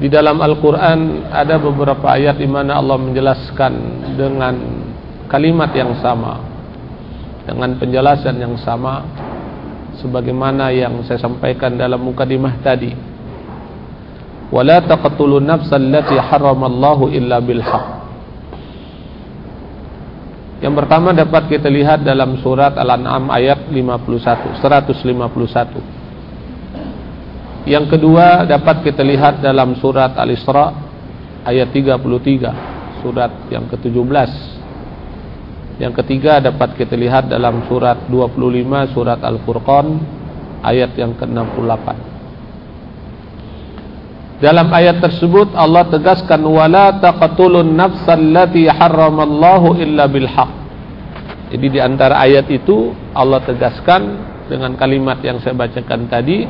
Di dalam Al-Quran ada beberapa ayat di mana Allah menjelaskan dengan kalimat yang sama, dengan penjelasan yang sama, sebagaimana yang saya sampaikan dalam mukadimah tadi. Wala taqtulu nafsa allati haramallahu illa bil. Yang pertama dapat kita lihat dalam surat Al-An'am ayat 51, 151. Yang kedua dapat kita lihat dalam surat Al-Isra ayat 33, surat yang ke-17. Yang ketiga dapat kita lihat dalam surat 25 surat Al-Furqan ayat yang ke-68. Dalam ayat tersebut Allah tegaskan wala taqtulun nafsal lati harramallahu illa bil haqq. Jadi di antara ayat itu Allah tegaskan dengan kalimat yang saya bacakan tadi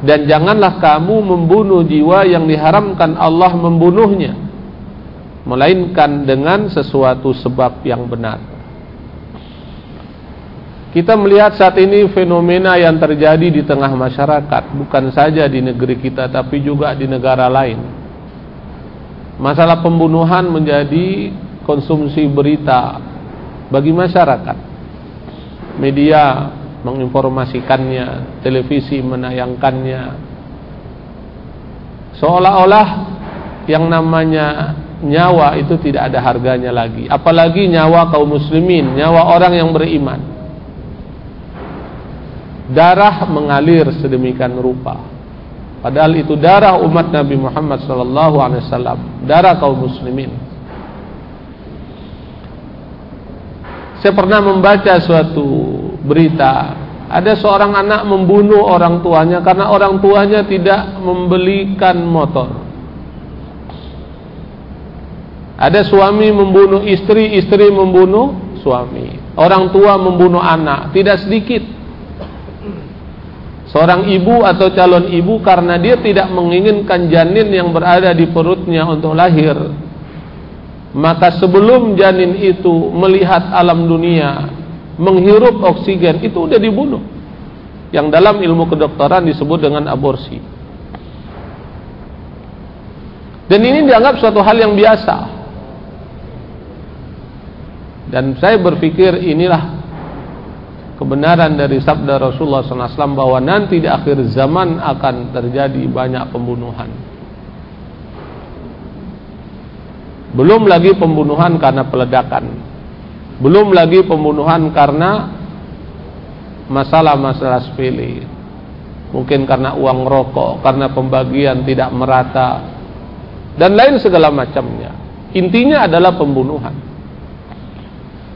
dan janganlah kamu membunuh jiwa yang diharamkan Allah membunuhnya melainkan dengan sesuatu sebab yang benar. Kita melihat saat ini fenomena yang terjadi di tengah masyarakat bukan saja di negeri kita tapi juga di negara lain. Masalah pembunuhan menjadi konsumsi berita bagi masyarakat media menginformasikannya, televisi menayangkannya. Seolah-olah yang namanya nyawa itu tidak ada harganya lagi, apalagi nyawa kaum muslimin, nyawa orang yang beriman. Darah mengalir sedemikian rupa. Padahal itu darah umat Nabi Muhammad wasallam, darah kaum muslimin. Saya pernah membaca suatu berita ada seorang anak membunuh orang tuanya karena orang tuanya tidak membelikan motor. Ada suami membunuh istri, istri membunuh suami. Orang tua membunuh anak, tidak sedikit. Seorang ibu atau calon ibu karena dia tidak menginginkan janin yang berada di perutnya untuk lahir maka sebelum janin itu melihat alam dunia, menghirup oksigen, itu udah dibunuh. Yang dalam ilmu kedokteran disebut dengan aborsi. Dan ini dianggap suatu hal yang biasa. Dan saya berpikir inilah kebenaran dari sabda Rasulullah SAW bahwa nanti di akhir zaman akan terjadi banyak pembunuhan. Belum lagi pembunuhan karena peledakan. Belum lagi pembunuhan karena masalah-masalah sepele. Mungkin karena uang rokok, karena pembagian tidak merata dan lain segala macamnya. Intinya adalah pembunuhan.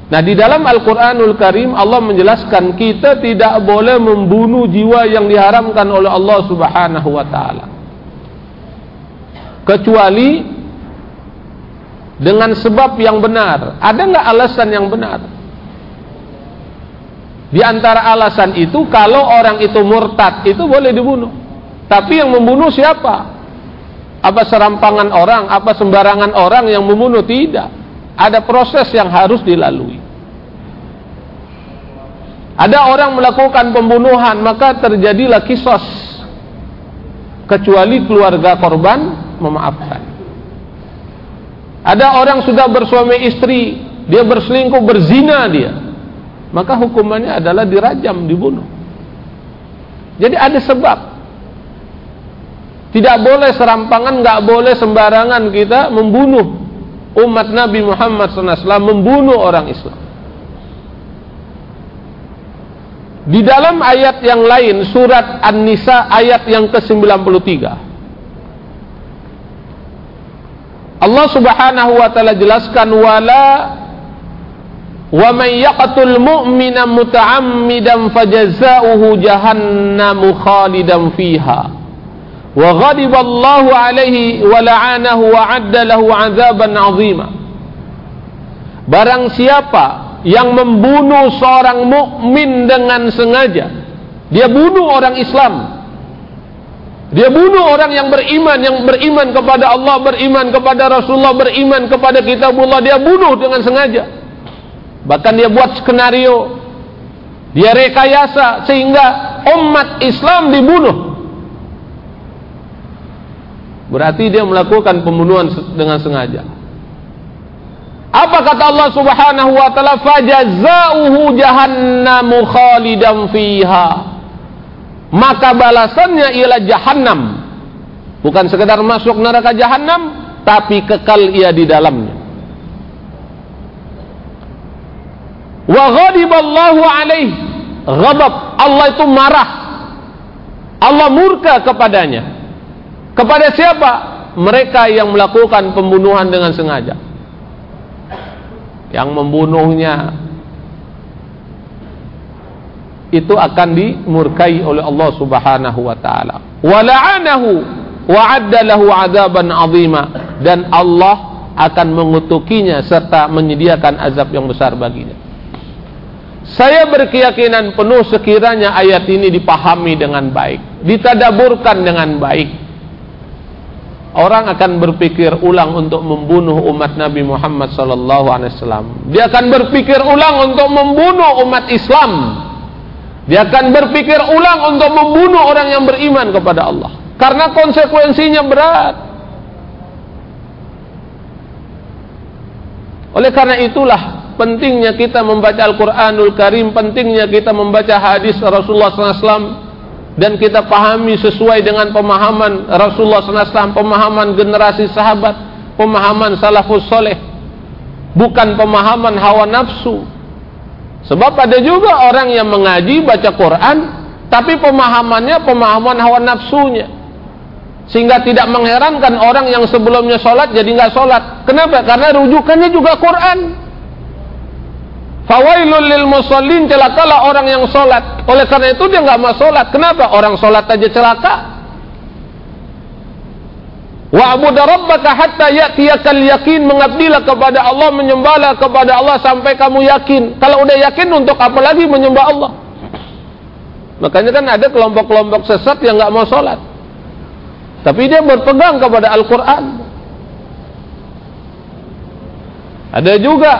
Nah, di dalam Al-Qur'anul Karim Allah menjelaskan kita tidak boleh membunuh jiwa yang diharamkan oleh Allah Subhanahu wa taala. Kecuali dengan sebab yang benar. Ada nggak alasan yang benar? Di antara alasan itu kalau orang itu murtad itu boleh dibunuh. Tapi yang membunuh siapa? Apa serampangan orang, apa sembarangan orang yang membunuh? Tidak. Ada proses yang harus dilalui. Ada orang melakukan pembunuhan, maka terjadilah kisos. Kecuali keluarga korban memaafkan. Ada orang sudah bersuami istri, dia berselingkuh, berzina dia. Maka hukumannya adalah dirajam, dibunuh. Jadi ada sebab. Tidak boleh serampangan, nggak boleh sembarangan kita membunuh umat Nabi Muhammad SAW, membunuh orang Islam. Di dalam ayat yang lain, surat An-Nisa ayat yang ke-93. Allah Subhanahu wa taala jelaskan wala wa man yaqtul mu'mina muta'ammidan fajazauhu jahannamu khalidan fiha. Wa ghadiba Allahu alaihi wa la'anahu wa 'adda lahu 'adzaban 'azima. Barang siapa yang membunuh seorang mukmin dengan sengaja dia bunuh orang Islam dia bunuh orang yang beriman, yang beriman kepada Allah, beriman kepada Rasulullah, beriman kepada kitabullah. Dia bunuh dengan sengaja. Bahkan dia buat skenario. Dia rekayasa sehingga umat Islam dibunuh. Berarti dia melakukan pembunuhan dengan sengaja. Apa kata Allah Subhanahu wa taala? Fajazauhu jahannamu khalidan fiha. Maka balasannya ialah jahannam. Bukan sekedar masuk neraka jahannam, tapi kekal ia di dalamnya. Wa ghadiballahu alaih. Ghadab. Allah itu marah. Allah murka kepadanya. Kepada siapa? Mereka yang melakukan pembunuhan dengan sengaja. Yang membunuhnya itu akan dimurkai oleh Allah Subhanahu wa taala. Wa la'anahu wa 'adda lahu 'adaban 'azima dan Allah akan mengutukinya serta menyediakan azab yang besar baginya. Saya berkeyakinan penuh sekiranya ayat ini dipahami dengan baik, ditadaburkan dengan baik, orang akan berpikir ulang untuk membunuh umat Nabi Muhammad sallallahu alaihi wasallam. Dia akan berpikir ulang untuk membunuh umat Islam. Dia akan berpikir ulang untuk membunuh orang yang beriman kepada Allah. Karena konsekuensinya berat. Oleh karena itulah pentingnya kita membaca Al-Quranul Karim, pentingnya kita membaca hadis Rasulullah SAW dan kita pahami sesuai dengan pemahaman Rasulullah SAW, pemahaman generasi sahabat, pemahaman salafus soleh, bukan pemahaman hawa nafsu. Sebab ada juga orang yang mengaji baca Quran, tapi pemahamannya pemahaman hawa nafsunya, sehingga tidak mengherankan orang yang sebelumnya sholat jadi nggak sholat. Kenapa? Karena rujukannya juga Quran. Fawailul lil musallin celakalah orang yang sholat. Oleh karena itu dia nggak mau sholat. Kenapa? Orang sholat aja celaka. Wa abuda rabbaka hatta ya'tiyakal yakin mengabdilah kepada Allah menyembahlah kepada Allah sampai kamu yakin. Kalau udah yakin untuk apa lagi menyembah Allah? Makanya kan ada kelompok-kelompok sesat yang nggak mau sholat. Tapi dia berpegang kepada Al-Quran. Ada juga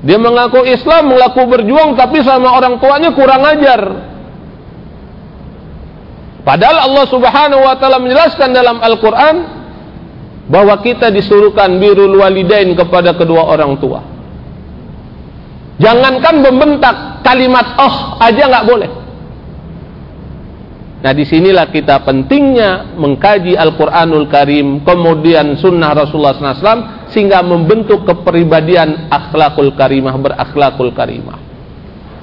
dia mengaku Islam, mengaku berjuang tapi sama orang tuanya kurang ajar. Padahal Allah Subhanahu wa taala menjelaskan dalam Al-Qur'an bahwa kita disuruhkan birrul walidain kepada kedua orang tua. Jangankan membentak kalimat oh aja nggak boleh. Nah di sinilah kita pentingnya mengkaji Al-Quranul Karim, kemudian Sunnah Rasulullah SAW, sehingga membentuk kepribadian akhlakul karimah, berakhlakul karimah.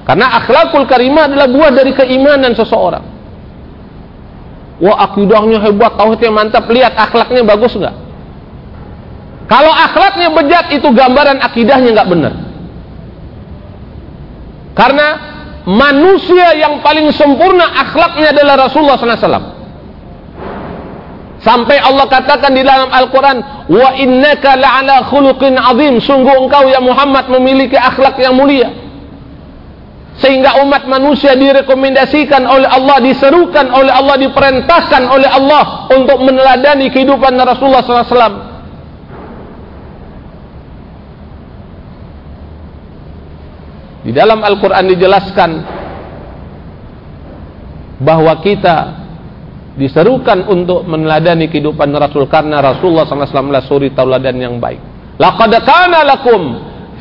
Karena akhlakul karimah adalah buah dari keimanan seseorang. Wah akidahnya hebat, tauhidnya mantap, lihat akhlaknya bagus nggak? Kalau akhlaknya bejat itu gambaran akidahnya nggak benar. Karena manusia yang paling sempurna akhlaknya adalah Rasulullah SAW. Sampai Allah katakan di dalam Al-Quran, Wa innaka la'ala khuluqin azim. Sungguh engkau ya Muhammad memiliki akhlak yang mulia. Sehingga umat manusia direkomendasikan oleh Allah, diserukan oleh Allah, diperintahkan oleh Allah untuk meneladani kehidupan Rasulullah SAW. Di dalam Al-Quran dijelaskan bahwa kita diserukan untuk meneladani kehidupan Rasul karena Rasulullah SAW adalah suri tauladan yang baik. Laqad kana lakum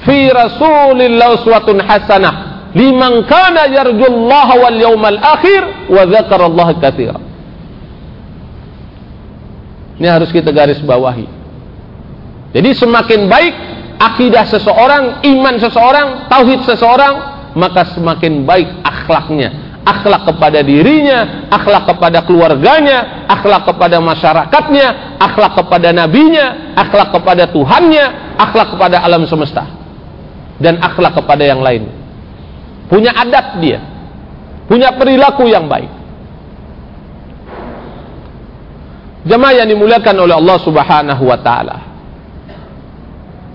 fi Rasulillah uswatun hasanah liman kana yarjullaha wal yawmal akhir wa dzakarallaha katsira. Ini harus kita garis bawahi. Jadi semakin baik akidah seseorang, iman seseorang, tauhid seseorang, maka semakin baik akhlaknya. Akhlak kepada dirinya, akhlak kepada keluarganya, akhlak kepada masyarakatnya, akhlak kepada nabinya, akhlak kepada Tuhannya, akhlak kepada alam semesta. Dan akhlak kepada yang lain. Punya adat dia. Punya perilaku yang baik. Jemaah yang dimuliakan oleh Allah Subhanahu wa taala.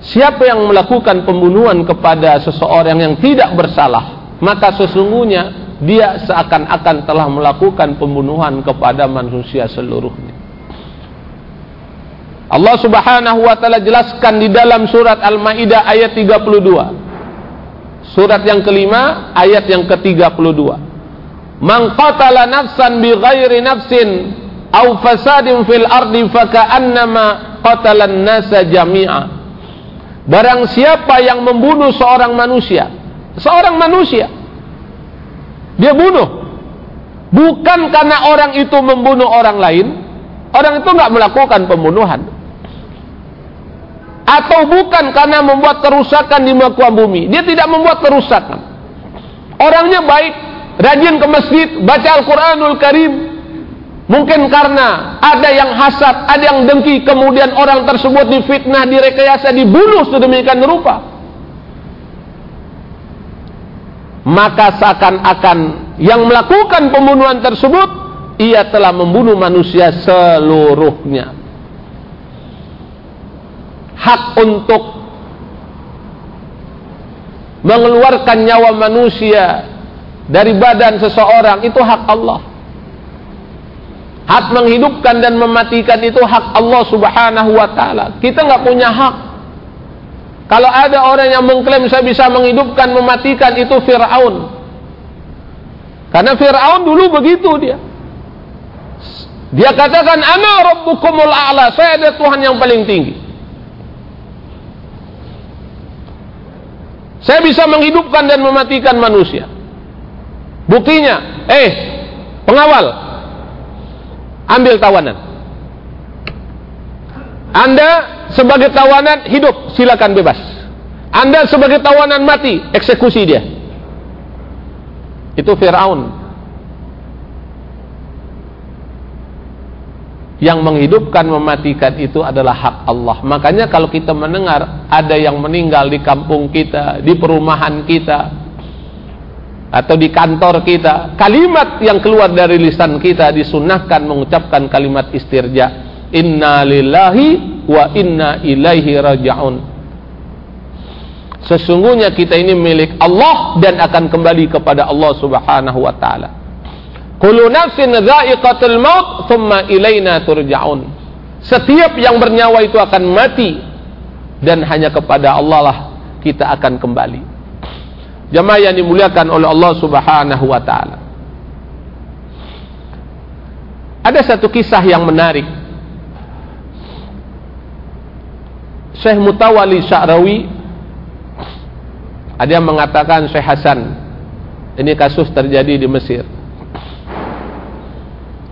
Siapa yang melakukan pembunuhan kepada seseorang yang tidak bersalah, maka sesungguhnya dia seakan-akan telah melakukan pembunuhan kepada manusia seluruhnya. Allah Subhanahu wa taala jelaskan di dalam surat Al-Maidah ayat 32. Surat yang kelima ayat yang ke-32. Man qatala nafsan bighairi nafsin au fasadin fil ardi faka'annama qatalan nasa jami'a. Barang siapa yang membunuh seorang manusia seorang manusia dia bunuh. Bukan karena orang itu membunuh orang lain orang itu nggak melakukan pembunuhan atau bukan karena membuat kerusakan di muka bumi dia tidak membuat kerusakan orangnya baik rajin ke masjid baca Al-Quranul Karim Mungkin karena ada yang hasad, ada yang dengki, kemudian orang tersebut difitnah, direkayasa, dibunuh sedemikian rupa. Maka seakan-akan yang melakukan pembunuhan tersebut, ia telah membunuh manusia seluruhnya. Hak untuk mengeluarkan nyawa manusia dari badan seseorang itu hak Allah. Hak menghidupkan dan mematikan itu hak Allah subhanahu wa ta'ala. Kita nggak punya hak. Kalau ada orang yang mengklaim saya bisa menghidupkan, mematikan, itu Fir'aun. Karena Fir'aun dulu begitu dia. Dia katakan, Ana Rabbukumul A'la, saya ada Tuhan yang paling tinggi. Saya bisa menghidupkan dan mematikan manusia. Buktinya, eh, pengawal, ambil tawanan. Anda sebagai tawanan hidup, silakan bebas. Anda sebagai tawanan mati, eksekusi dia. Itu Firaun. Yang menghidupkan mematikan itu adalah hak Allah. Makanya kalau kita mendengar ada yang meninggal di kampung kita, di perumahan kita, atau di kantor kita kalimat yang keluar dari lisan kita disunahkan mengucapkan kalimat istirja inna lillahi wa inna ilaihi rajaun sesungguhnya kita ini milik Allah dan akan kembali kepada Allah subhanahu wa ta'ala kullu nafsin dha'iqatul maut thumma ilaina turja'un setiap yang bernyawa itu akan mati dan hanya kepada Allah lah kita akan kembali jamaah yang dimuliakan oleh Allah Subhanahu wa taala. Ada satu kisah yang menarik. Syekh Mutawali Sya'rawi ada yang mengatakan Syekh Hasan ini kasus terjadi di Mesir.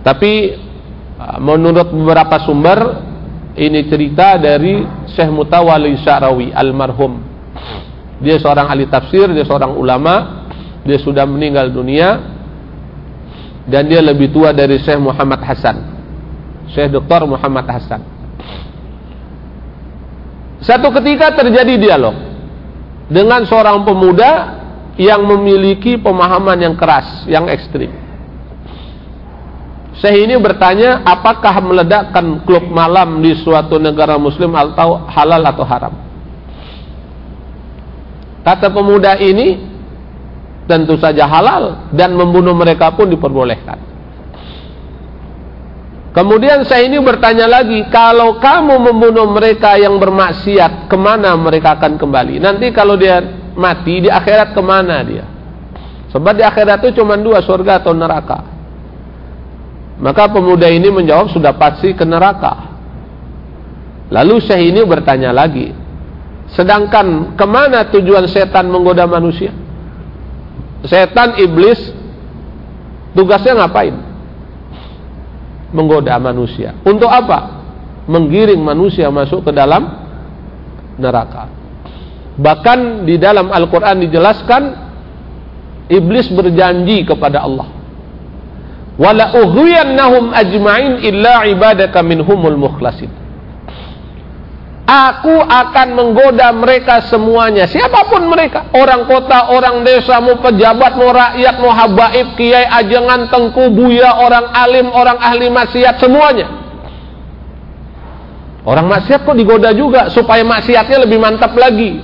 Tapi uh, menurut beberapa sumber ini cerita dari Syekh Mutawali Sya'rawi almarhum dia seorang ahli tafsir, dia seorang ulama, dia sudah meninggal dunia dan dia lebih tua dari Syekh Muhammad Hasan. Syekh Dr. Muhammad Hasan. Satu ketika terjadi dialog dengan seorang pemuda yang memiliki pemahaman yang keras, yang ekstrim. Syekh ini bertanya, apakah meledakkan klub malam di suatu negara muslim atau halal atau haram? Kata pemuda ini tentu saja halal dan membunuh mereka pun diperbolehkan. Kemudian saya ini bertanya lagi, kalau kamu membunuh mereka yang bermaksiat, ke mana mereka akan kembali? Nanti kalau dia mati, di akhirat ke mana dia? Sebab di akhirat itu cuma dua, surga atau neraka. Maka pemuda ini menjawab, sudah pasti ke neraka. Lalu saya ini bertanya lagi, Sedangkan ke mana tujuan setan menggoda manusia? Setan iblis tugasnya ngapain? Menggoda manusia. Untuk apa? Menggiring manusia masuk ke dalam neraka. Bahkan di dalam Al-Quran dijelaskan iblis berjanji kepada Allah. Wala ughwiyannahum ajma'in illa ibadaka minhumul mukhlasin. Aku akan menggoda mereka semuanya. Siapa pun mereka. Orang kota, orang desa, mau pejabat, mau rakyat, mau habaib, kiai, ajengan, tengku, buya, orang alim, orang ahli maksiat, semuanya. Orang maksiat kok digoda juga supaya maksiatnya lebih mantap lagi.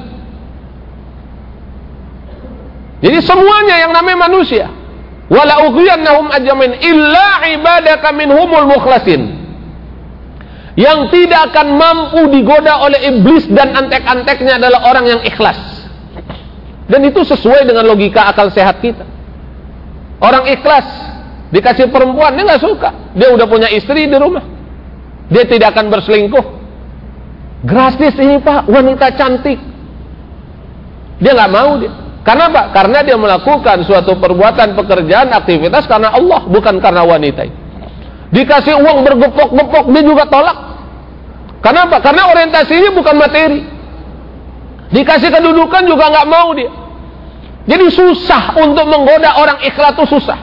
Jadi semuanya yang namanya manusia. Wala ughwiyannahum ajmain illa ibadaka minhumul mukhlasin yang tidak akan mampu digoda oleh iblis dan antek-anteknya adalah orang yang ikhlas. Dan itu sesuai dengan logika akal sehat kita. Orang ikhlas Dikasih perempuan, dia nggak suka. Dia udah punya istri di rumah. Dia tidak akan berselingkuh. Gratis ini pak, wanita cantik. Dia nggak mau dia. Karena apa? Karena dia melakukan suatu perbuatan pekerjaan aktivitas karena Allah, bukan karena wanita. Dikasih uang bergepok-gepok, dia juga tolak. Kenapa? Karena orientasinya bukan materi. Dikasih kedudukan juga nggak mau dia. Jadi susah untuk menggoda orang ikhlas itu susah.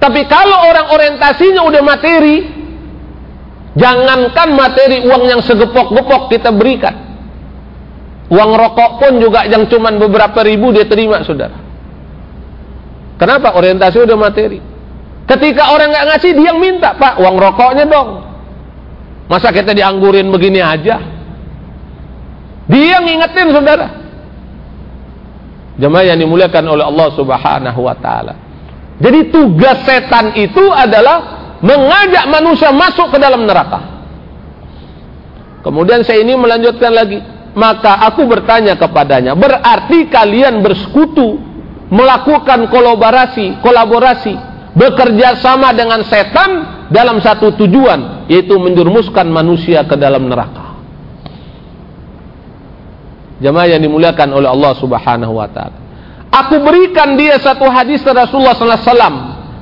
Tapi kalau orang orientasinya udah materi, jangankan materi uang yang segepok-gepok kita berikan. Uang rokok pun juga yang cuma beberapa ribu dia terima, saudara. Kenapa? Orientasi udah materi. Ketika orang nggak ngasih, dia yang minta, Pak, uang rokoknya dong. Masa kita dianggurin begini aja? Dia ngingetin, saudara. Jemaah yang dimuliakan oleh Allah Subhanahu wa taala. Jadi tugas setan itu adalah mengajak manusia masuk ke dalam neraka. Kemudian saya ini melanjutkan lagi. Maka aku bertanya kepadanya, berarti kalian bersekutu, melakukan kolaborasi, kolaborasi, bekerja sama dengan setan dalam satu tujuan, yaitu menjerumuskan manusia ke dalam neraka. Jemaah yang dimuliakan oleh Allah Subhanahu wa taala. Aku berikan dia satu hadis Rasulullah sallallahu alaihi wasallam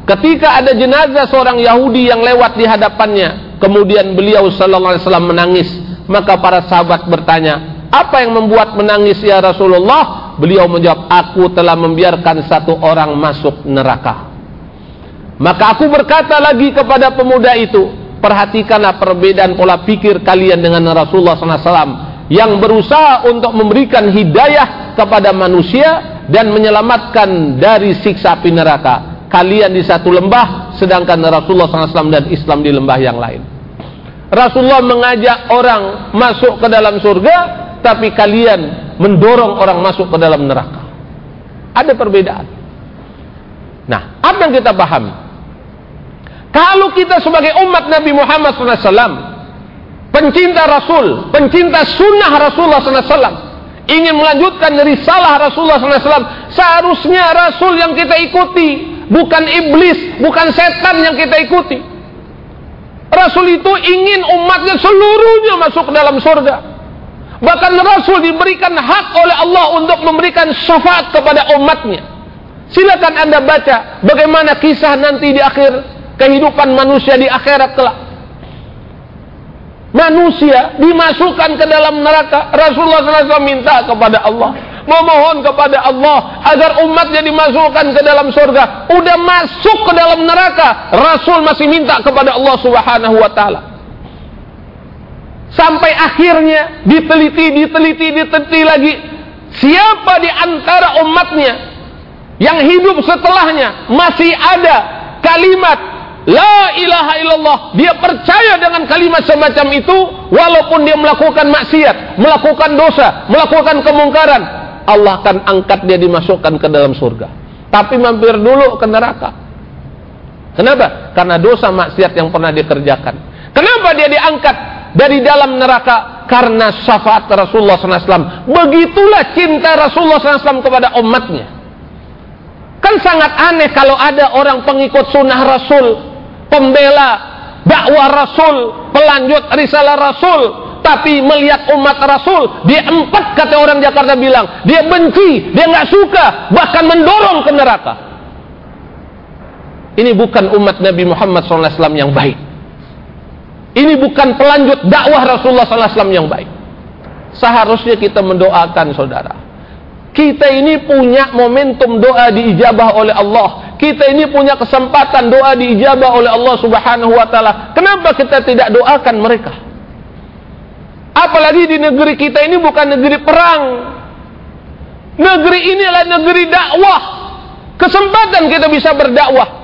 ketika ada jenazah seorang Yahudi yang lewat di hadapannya, kemudian beliau sallallahu alaihi wasallam menangis, maka para sahabat bertanya, "Apa yang membuat menangis ya Rasulullah?" Beliau menjawab, "Aku telah membiarkan satu orang masuk neraka." Maka aku berkata lagi kepada pemuda itu, perhatikanlah perbedaan pola pikir kalian dengan Rasulullah wasallam yang berusaha untuk memberikan hidayah kepada manusia dan menyelamatkan dari siksa api neraka. Kalian di satu lembah, sedangkan Rasulullah SAW dan Islam di lembah yang lain. Rasulullah mengajak orang masuk ke dalam surga, tapi kalian mendorong orang masuk ke dalam neraka. Ada perbedaan. Nah, apa yang kita pahami? Kalau kita sebagai umat Nabi Muhammad SAW pencinta Rasul, pencinta sunnah Rasulullah SAW, ingin melanjutkan dari salah Rasulullah SAW, seharusnya Rasul yang kita ikuti, bukan iblis, bukan setan yang kita ikuti. Rasul itu ingin umatnya seluruhnya masuk ke dalam surga. Bahkan Rasul diberikan hak oleh Allah untuk memberikan syafaat kepada umatnya. Silakan anda baca bagaimana kisah nanti di akhir kehidupan manusia di akhirat kelak manusia dimasukkan ke dalam neraka. Rasulullah SAW minta kepada Allah, memohon kepada Allah agar umatnya dimasukkan ke dalam surga. Udah masuk ke dalam neraka, Rasul masih minta kepada Allah Subhanahu wa taala. Sampai akhirnya diteliti, diteliti, diteliti lagi siapa di antara umatnya yang hidup setelahnya masih ada kalimat La ilaha illallah. Dia percaya dengan kalimat semacam itu walaupun dia melakukan maksiat, melakukan dosa, melakukan kemungkaran. Allah akan angkat dia dimasukkan ke dalam surga. Tapi mampir dulu ke neraka. Kenapa? Karena dosa maksiat yang pernah dikerjakan. Kenapa dia diangkat dari dalam neraka? Karena syafaat Rasulullah SAW. Begitulah cinta Rasulullah SAW kepada umatnya. Kan sangat aneh kalau ada orang pengikut sunnah Rasul pembela dakwah Rasul, pelanjut risalah Rasul, tapi melihat umat Rasul, dia empat kata orang Jakarta bilang, dia benci, dia nggak suka, bahkan mendorong ke neraka. Ini bukan umat Nabi Muhammad SAW yang baik. Ini bukan pelanjut dakwah Rasulullah SAW yang baik. Seharusnya kita mendoakan saudara. Kita ini punya momentum doa diijabah oleh Allah kita ini punya kesempatan doa diijabah oleh Allah Subhanahu wa taala. Kenapa kita tidak doakan mereka? Apalagi di negeri kita ini bukan negeri perang. Negeri ini adalah negeri dakwah. Kesempatan kita bisa berdakwah.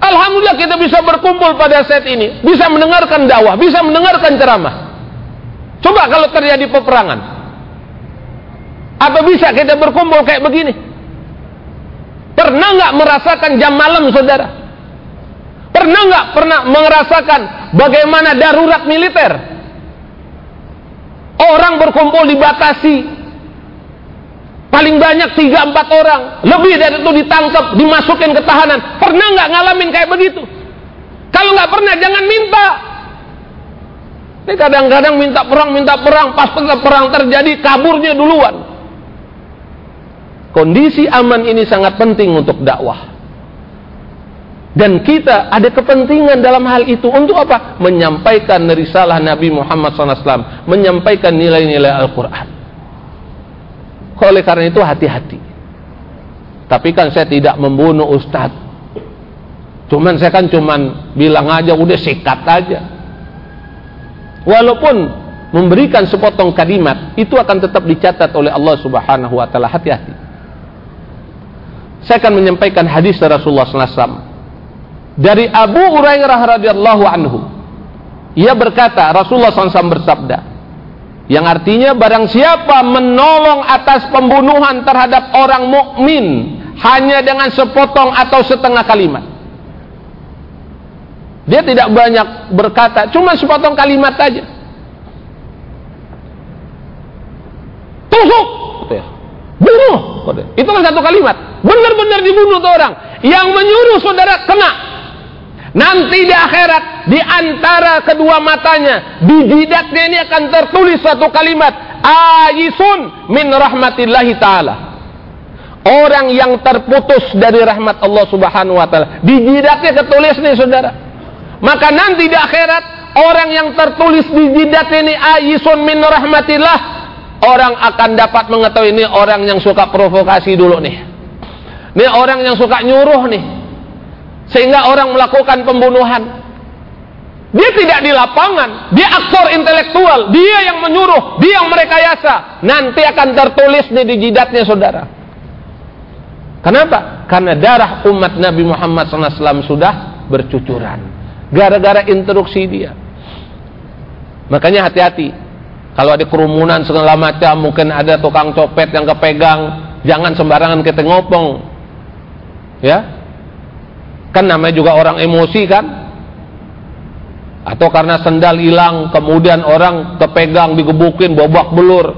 Alhamdulillah kita bisa berkumpul pada saat ini, bisa mendengarkan dakwah, bisa mendengarkan ceramah. Coba kalau terjadi peperangan. Apa bisa kita berkumpul kayak begini? Pernah nggak merasakan jam malam, saudara? Pernah nggak pernah merasakan bagaimana darurat militer? Orang berkumpul dibatasi. Paling banyak tiga empat orang. Lebih dari itu ditangkap dimasukin ke tahanan. Pernah nggak ngalamin kayak begitu? Kalau nggak pernah jangan minta. Ini kadang-kadang minta perang minta perang. Pas perang terjadi kaburnya duluan. Kondisi aman ini sangat penting untuk dakwah. Dan kita ada kepentingan dalam hal itu. Untuk apa? Menyampaikan risalah Nabi Muhammad SAW, menyampaikan nilai-nilai Al-Quran. Oleh karena itu hati-hati. Tapi kan saya tidak membunuh Ustadz. Cuman saya kan cuman bilang aja udah sikat aja. Walaupun memberikan sepotong kalimat itu akan tetap dicatat oleh Allah Subhanahu wa taala. Hati-hati. Saya akan menyampaikan hadis Rasulullah SAW dari Abu Hurairah radhiyallahu anhu. Ia berkata, Rasulullah SAW bersabda, yang artinya barang siapa menolong atas pembunuhan terhadap orang mukmin hanya dengan sepotong atau setengah kalimat. Dia tidak banyak berkata, cuma sepotong kalimat saja. Tusuk, bunuh. Itu kan satu kalimat. Benar-benar dibunuh tuh orang. Yang menyuruh saudara kena Nanti di akhirat di antara kedua matanya di jidatnya ini akan tertulis satu kalimat ayisun min rahmatillahi taala. Orang yang terputus dari rahmat Allah Subhanahu wa taala. Di jidatnya tertulis nih Saudara. Maka nanti di akhirat orang yang tertulis di jidatnya ini ayisun min rahmatillah orang akan dapat mengetahui ini orang yang suka provokasi dulu nih. Ini orang yang suka nyuruh nih sehingga orang melakukan pembunuhan. Dia tidak di lapangan, dia aktor intelektual, dia yang menyuruh, dia yang merekayasa. Nanti akan tertulis di jidatnya saudara. Kenapa? Karena darah umat Nabi Muhammad SAW sudah bercucuran. Gara-gara instruksi dia. Makanya hati-hati. Kalau ada kerumunan segala macam, mungkin ada tukang copet yang kepegang, jangan sembarangan kita ngopong. Ya, Kan namanya juga orang emosi kan? Atau karena sendal hilang, kemudian orang kepegang, digebukin, bobak belur.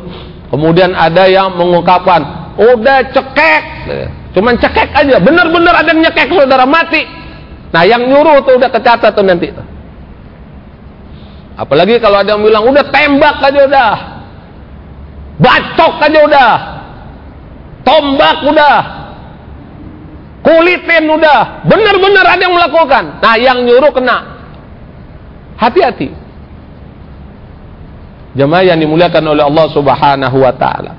Kemudian ada yang mengungkapkan, udah cekek. Cuman cekek aja, bener-bener ada yang nyekek saudara mati. Nah yang nyuruh tuh udah kecatat tuh nanti. Apalagi kalau ada yang bilang, udah tembak aja udah. Bacok aja udah. Tombak udah kulitin udah benar-benar ada yang melakukan. Nah yang nyuruh kena. Hati-hati. Jemaah yang dimuliakan oleh Allah subhanahu wa ta'ala.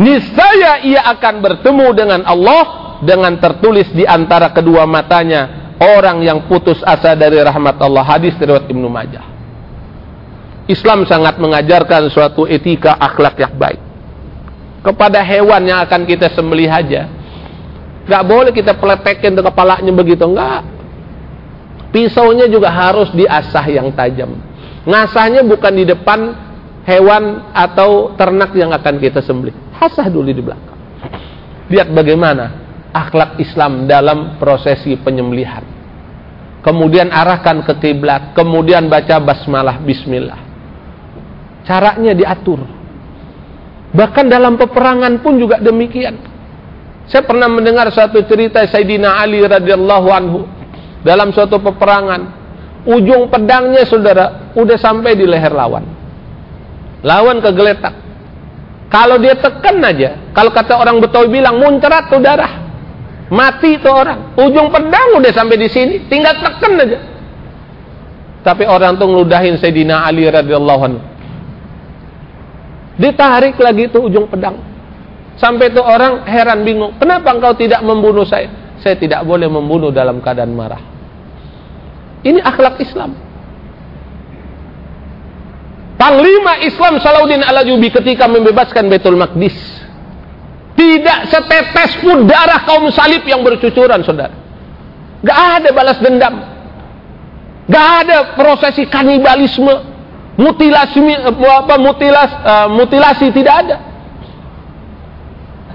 Niscaya ia akan bertemu dengan Allah dengan tertulis di antara kedua matanya orang yang putus asa dari rahmat Allah. Hadis riwayat Ibnu Majah. Islam sangat mengajarkan suatu etika akhlak yang baik. Kepada hewan yang akan kita sembelih aja Gak boleh kita peletekin ke kepalanya begitu, enggak. Pisaunya juga harus diasah yang tajam. Ngasahnya bukan di depan hewan atau ternak yang akan kita sembelih. Asah dulu di belakang. Lihat bagaimana akhlak Islam dalam prosesi penyembelihan. Kemudian arahkan ke kiblat, kemudian baca basmalah bismillah. Caranya diatur. Bahkan dalam peperangan pun juga demikian. Saya pernah mendengar satu cerita Sayyidina Ali radhiyallahu anhu dalam suatu peperangan. Ujung pedangnya saudara udah sampai di leher lawan. Lawan kegeletak. Kalau dia tekan aja, kalau kata orang Betawi bilang muncrat tuh darah. Mati tuh orang. Ujung pedang udah sampai di sini, tinggal tekan aja. Tapi orang tuh ngeludahin Sayyidina Ali radhiyallahu anhu. Ditarik lagi tuh ujung pedang. Sampai itu orang heran bingung, kenapa engkau tidak membunuh saya? Saya tidak boleh membunuh dalam keadaan marah. Ini akhlak Islam. Panglima Islam Salahuddin Al-Ayyubi ketika membebaskan Baitul Maqdis. Tidak setetes pun darah kaum salib yang bercucuran, saudara. Gak ada balas dendam. Gak ada prosesi kanibalisme, mutilasi, apa, mutilas, uh, mutilasi tidak ada.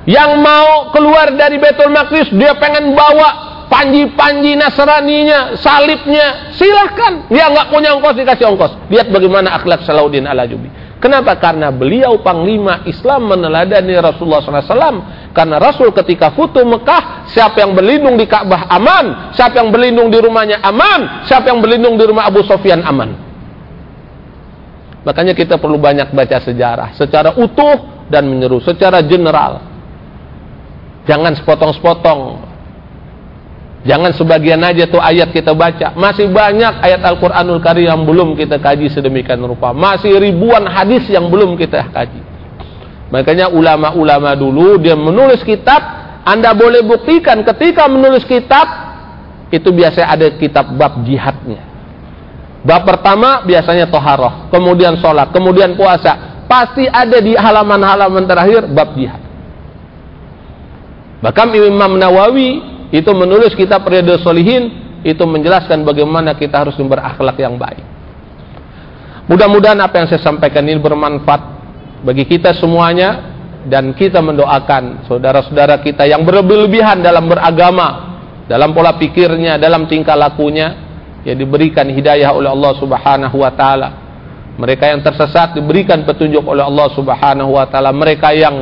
Yang mau keluar dari Betul Maqdis dia pengen bawa panji-panji Nasraninya, salibnya, silahkan. Dia nggak punya ongkos dikasih ongkos. Lihat bagaimana akhlak Salahuddin Al-Ajubi. Kenapa? Karena beliau panglima Islam meneladani Rasulullah SAW Karena Rasul ketika futu Mekah, siapa yang berlindung di Ka'bah aman, siapa yang berlindung di rumahnya aman, siapa yang berlindung di rumah Abu Sofyan aman. Makanya kita perlu banyak baca sejarah secara utuh dan menyeru secara general. Jangan sepotong-sepotong. Jangan sebagian aja tuh ayat kita baca. Masih banyak ayat Al-Qur'anul Karim yang belum kita kaji sedemikian rupa. Masih ribuan hadis yang belum kita kaji. Makanya ulama-ulama dulu dia menulis kitab, Anda boleh buktikan ketika menulis kitab itu biasanya ada kitab bab jihadnya. Bab pertama biasanya toharoh, kemudian sholat, kemudian puasa. Pasti ada di halaman-halaman terakhir bab jihad. Bahkan Imam Nawawi itu menulis kitab Riyadhus Solihin itu menjelaskan bagaimana kita harus berakhlak yang baik. Mudah-mudahan apa yang saya sampaikan ini bermanfaat bagi kita semuanya dan kita mendoakan saudara-saudara kita yang berlebihan dalam beragama, dalam pola pikirnya, dalam tingkah lakunya, ya diberikan hidayah oleh Allah Subhanahu wa taala. Mereka yang tersesat diberikan petunjuk oleh Allah Subhanahu wa taala. Mereka yang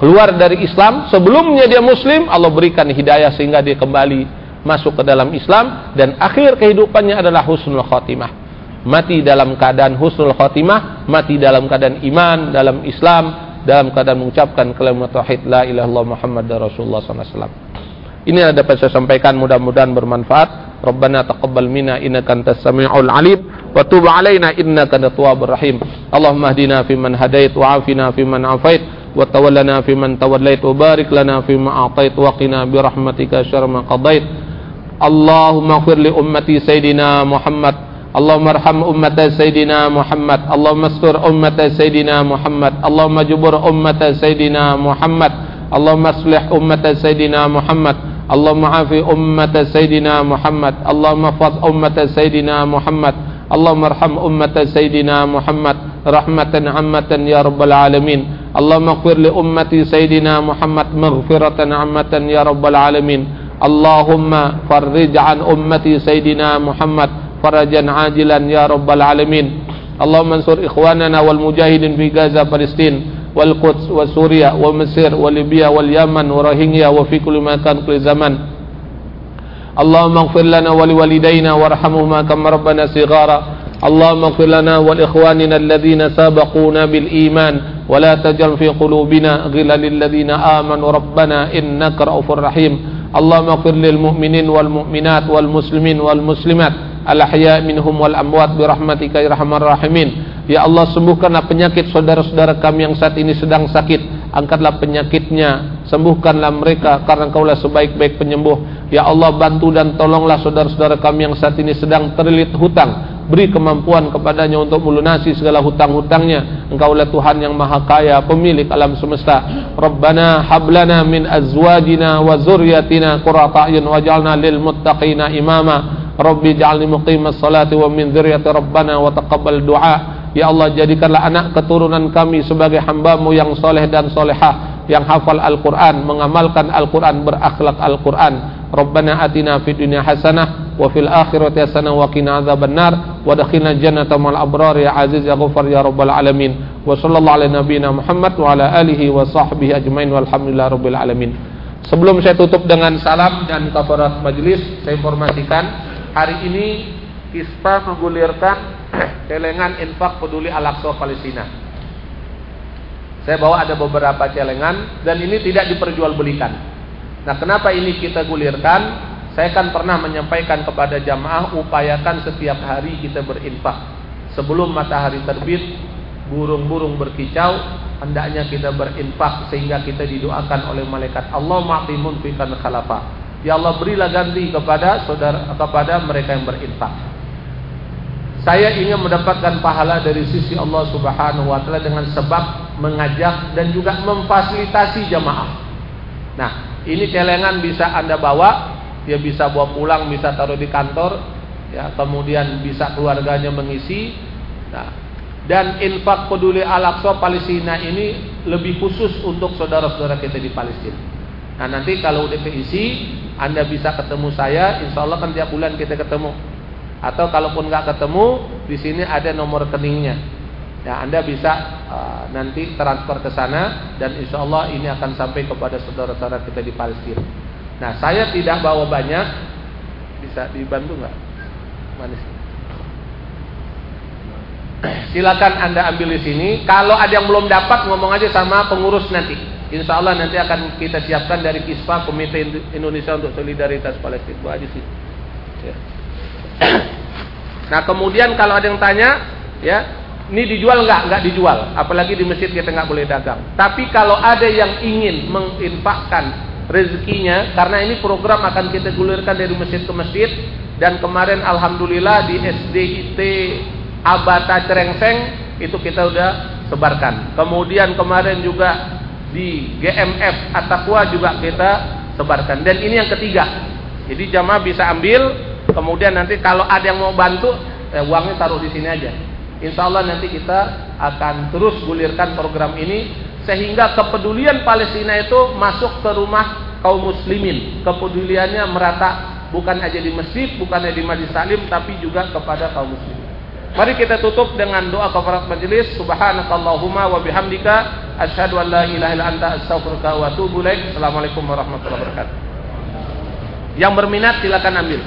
keluar dari Islam sebelumnya dia muslim, Allah berikan hidayah sehingga dia kembali masuk ke dalam Islam dan akhir kehidupannya adalah husnul khatimah mati dalam keadaan husnul khotimah, mati dalam keadaan iman, dalam Islam, dalam keadaan mengucapkan kalimat tauhid la ilaha illallah Muhammad Rasulullah SAW. Ini yang dapat saya sampaikan mudah-mudahan bermanfaat. Rabbana taqabbal minna innaka antas samiul alim wa tub alaina innaka tawwabur rahim. Allahumma hdina fiman hadait wa afina fiman afait wa tawallana fiman tawallait wa barik lana fima a'tait wa qina bi rahmatika syarra ma qadait. Allahumma ighfir li ummati sayidina Muhammad اللهم ارحم أمة سيدنا محمد اللهم استر أمة سيدنا محمد اللهم جبر أمة سيدنا محمد اللهم اصلح أمة سيدنا محمد اللهم عافي أمة سيدنا محمد اللهم احفظ أمة سيدنا محمد اللهم ارحم أمة سيدنا محمد رحمة عامة يا رب العالمين اللهم اغفر لأمة سيدنا محمد مغفرة عامة يا رب العالمين اللهم فرج عن أمة سيدنا محمد farajan ajilan ya rabbal alamin Allahumma ansur ikhwanana wal mujahidin fi Gaza Palestin wal Quds wa Suria wa Mesir wa Libya wal Yaman wa ighfir lana wa liwalidayna warhamhuma kama rabbana sighara اللهم اغفر لنا ولإخواننا الذين سبقونا بالإيمان ولا تجعل في قلوبنا غلا للذين آمنوا ربنا إنك رؤوف رحيم اللهم اغفر للمؤمنين والمؤمنات والمسلمين والمسلمات al-ahya minhum wal amwat bi rahmatika ya rahman rahimin ya Allah sembuhkanlah penyakit saudara-saudara kami yang saat ini sedang sakit angkatlah penyakitnya sembuhkanlah mereka karena Engkaulah sebaik-baik penyembuh. Ya Allah bantu dan tolonglah saudara-saudara kami yang saat ini sedang terlilit hutang. Beri kemampuan kepadanya untuk melunasi segala hutang-hutangnya. Engkaulah Tuhan yang maha kaya pemilik alam semesta. Rabbana hablana min azwajina wa zurriyatina qurrata a'yun waj'alna lil muttaqina imama. Rabbi ja'alni muqimas salati wa min dzurriyyati rabbana wa taqabbal du'a. Ya Allah jadikanlah anak keturunan kami sebagai hambamu yang soleh dan solehah yang hafal Al-Quran, mengamalkan Al-Quran, berakhlak Al-Quran. Rabbana atina fid dunya hasanah wa fil akhirati hasanah wa qina adzabannar wa dakhilna jannata mal abrar ya aziz ya ghafar ya rabbal alamin. Wa sallallahu ala nabiyyina Muhammad wa ala alihi wa sahbihi ajmain walhamdulillahi rabbil alamin. Sebelum saya tutup dengan salam dan kafarat majelis, saya informasikan hari ini KISPA menggulirkan celengan infak peduli Al-Aqsa Palestina. Saya bawa ada beberapa celengan dan ini tidak diperjualbelikan. Nah, kenapa ini kita gulirkan? Saya kan pernah menyampaikan kepada jamaah upayakan setiap hari kita berinfak. Sebelum matahari terbit, burung-burung berkicau, hendaknya kita berinfak sehingga kita didoakan oleh malaikat Allah ma'timun fikan khalafah. Ya Allah berilah ganti kepada saudara kepada mereka yang berinfak. Saya ingin mendapatkan pahala dari sisi Allah Subhanahu wa taala dengan sebab mengajak dan juga memfasilitasi jamaah. Nah, ini celengan bisa Anda bawa, dia bisa bawa pulang, bisa taruh di kantor, ya, kemudian bisa keluarganya mengisi. Nah, dan infak peduli Al-Aqsa Palestina ini lebih khusus untuk saudara-saudara kita di Palestina. Nah, nanti kalau udah keisi, anda bisa ketemu saya, insya Allah kan tiap bulan kita ketemu. Atau kalaupun nggak ketemu, di sini ada nomor rekeningnya. Ya, Anda bisa uh, nanti transfer ke sana dan insya Allah ini akan sampai kepada saudara-saudara kita di Palestina. Nah, saya tidak bawa banyak, bisa dibantu nggak? Manis. Silakan Anda ambil di sini. Kalau ada yang belum dapat, ngomong aja sama pengurus nanti. Insya Allah nanti akan kita siapkan dari KISPA Komite Indonesia untuk Solidaritas Palestina. Aja sih. Ya. Nah kemudian kalau ada yang tanya, ya ini dijual nggak? Nggak dijual. Apalagi di masjid kita nggak boleh dagang. Tapi kalau ada yang ingin menginfakkan rezekinya, karena ini program akan kita gulirkan dari masjid ke masjid. Dan kemarin Alhamdulillah di SDIT Abata Cerengseng itu kita udah sebarkan. Kemudian kemarin juga di GMF Atakwa juga kita sebarkan. Dan ini yang ketiga. Jadi jamaah bisa ambil, kemudian nanti kalau ada yang mau bantu, eh, uangnya taruh di sini aja. Insya Allah nanti kita akan terus gulirkan program ini sehingga kepedulian Palestina itu masuk ke rumah kaum muslimin. Kepeduliannya merata bukan aja di masjid, bukan aja di majlis taklim tapi juga kepada kaum muslimin. Mari kita tutup dengan doa kafarat majelis. Subhanakallahumma wa bihamdika asyhadu an la ilaha illa anta astaghfiruka wa atubu ilaik. Assalamualaikum warahmatullahi wabarakatuh. Yang berminat silakan ambil.